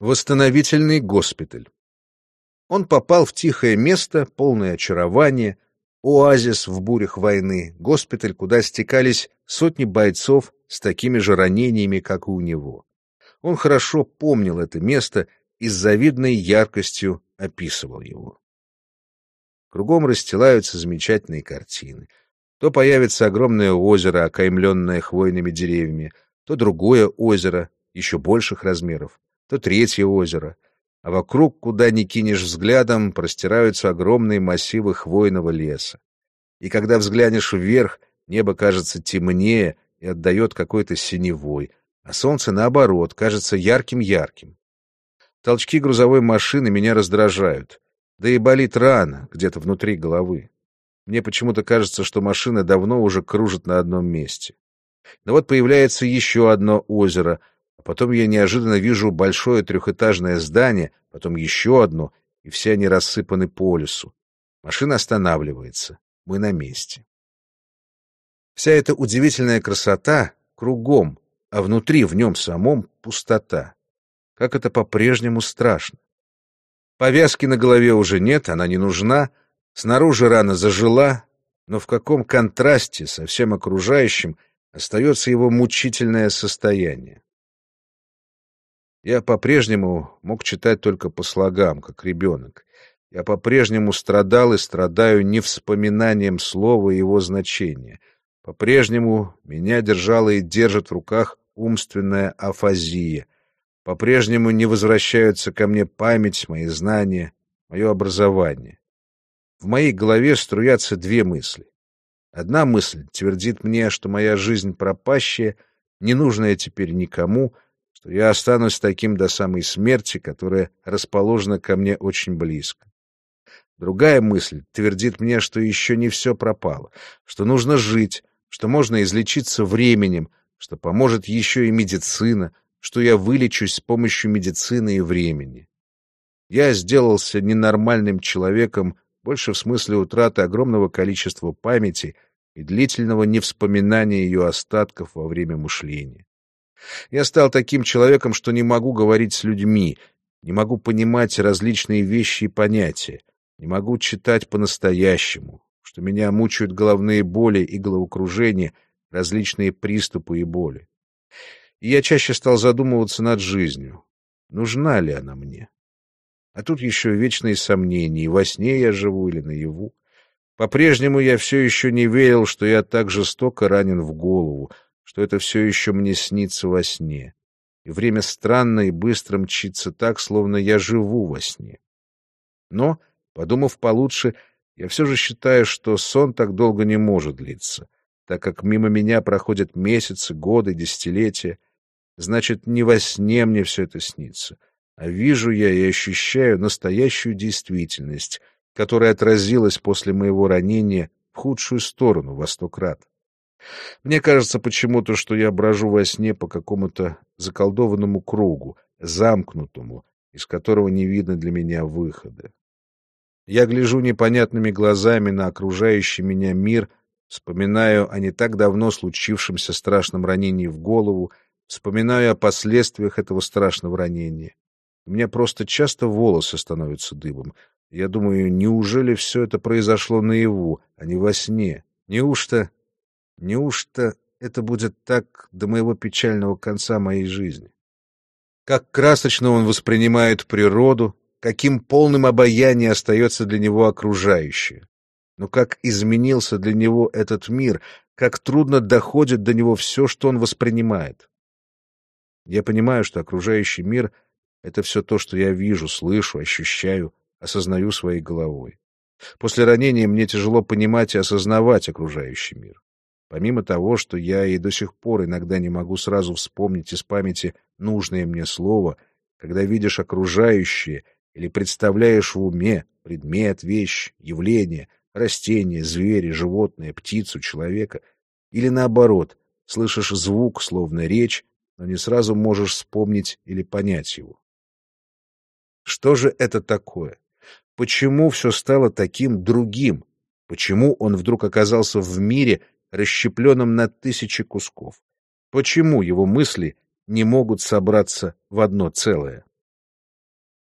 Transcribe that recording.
Восстановительный госпиталь. Он попал в тихое место, полное очарования, оазис в бурях войны, госпиталь, куда стекались сотни бойцов с такими же ранениями, как и у него. Он хорошо помнил это место и с завидной яркостью описывал его. Кругом расстилаются замечательные картины. То появится огромное озеро, окаймленное хвойными деревьями, то другое озеро, еще больших размеров, то третье озеро, а вокруг, куда ни кинешь взглядом, простираются огромные массивы хвойного леса. И когда взглянешь вверх, небо кажется темнее и отдает какой-то синевой, а солнце, наоборот, кажется ярким-ярким. Толчки грузовой машины меня раздражают, да и болит рана где-то внутри головы. Мне почему-то кажется, что машина давно уже кружит на одном месте. Но вот появляется еще одно озеро — потом я неожиданно вижу большое трехэтажное здание, потом еще одно, и все они рассыпаны по лесу. Машина останавливается. Мы на месте. Вся эта удивительная красота кругом, а внутри, в нем самом, пустота. Как это по-прежнему страшно. Повязки на голове уже нет, она не нужна. Снаружи рана зажила, но в каком контрасте со всем окружающим остается его мучительное состояние. Я по-прежнему мог читать только по слогам, как ребенок. Я по-прежнему страдал и страдаю не вспоминанием слова и его значения. По-прежнему меня держала и держит в руках умственная афазия. По-прежнему не возвращаются ко мне память, мои знания, мое образование. В моей голове струятся две мысли. Одна мысль твердит мне, что моя жизнь пропащая, ненужная теперь никому — что я останусь таким до самой смерти, которая расположена ко мне очень близко. Другая мысль твердит мне, что еще не все пропало, что нужно жить, что можно излечиться временем, что поможет еще и медицина, что я вылечусь с помощью медицины и времени. Я сделался ненормальным человеком больше в смысле утраты огромного количества памяти и длительного невспоминания ее остатков во время мышления. Я стал таким человеком, что не могу говорить с людьми, не могу понимать различные вещи и понятия, не могу читать по-настоящему, что меня мучают головные боли и головокружение, различные приступы и боли. И я чаще стал задумываться над жизнью. Нужна ли она мне? А тут еще вечные сомнения, во сне я живу или наяву. По-прежнему я все еще не верил, что я так жестоко ранен в голову, что это все еще мне снится во сне, и время странно и быстро мчится так, словно я живу во сне. Но, подумав получше, я все же считаю, что сон так долго не может длиться, так как мимо меня проходят месяцы, годы, десятилетия. Значит, не во сне мне все это снится, а вижу я и ощущаю настоящую действительность, которая отразилась после моего ранения в худшую сторону во сто крат. Мне кажется почему-то, что я брожу во сне по какому-то заколдованному кругу, замкнутому, из которого не видно для меня выхода. Я гляжу непонятными глазами на окружающий меня мир, вспоминаю о не так давно случившемся страшном ранении в голову, вспоминаю о последствиях этого страшного ранения. У меня просто часто волосы становятся дыбом. Я думаю, неужели все это произошло наяву, а не во сне? Неужто Неужто это будет так до моего печального конца моей жизни? Как красочно он воспринимает природу, каким полным обаянием остается для него окружающее. Но как изменился для него этот мир, как трудно доходит до него все, что он воспринимает. Я понимаю, что окружающий мир — это все то, что я вижу, слышу, ощущаю, осознаю своей головой. После ранения мне тяжело понимать и осознавать окружающий мир. Помимо того, что я и до сих пор иногда не могу сразу вспомнить из памяти нужное мне слово, когда видишь окружающее или представляешь в уме предмет, вещь, явление, растение, звери, животное, птицу, человека, или наоборот, слышишь звук, словно речь, но не сразу можешь вспомнить или понять его. Что же это такое? Почему все стало таким другим? Почему он вдруг оказался в мире, расщепленном на тысячи кусков. Почему его мысли не могут собраться в одно целое?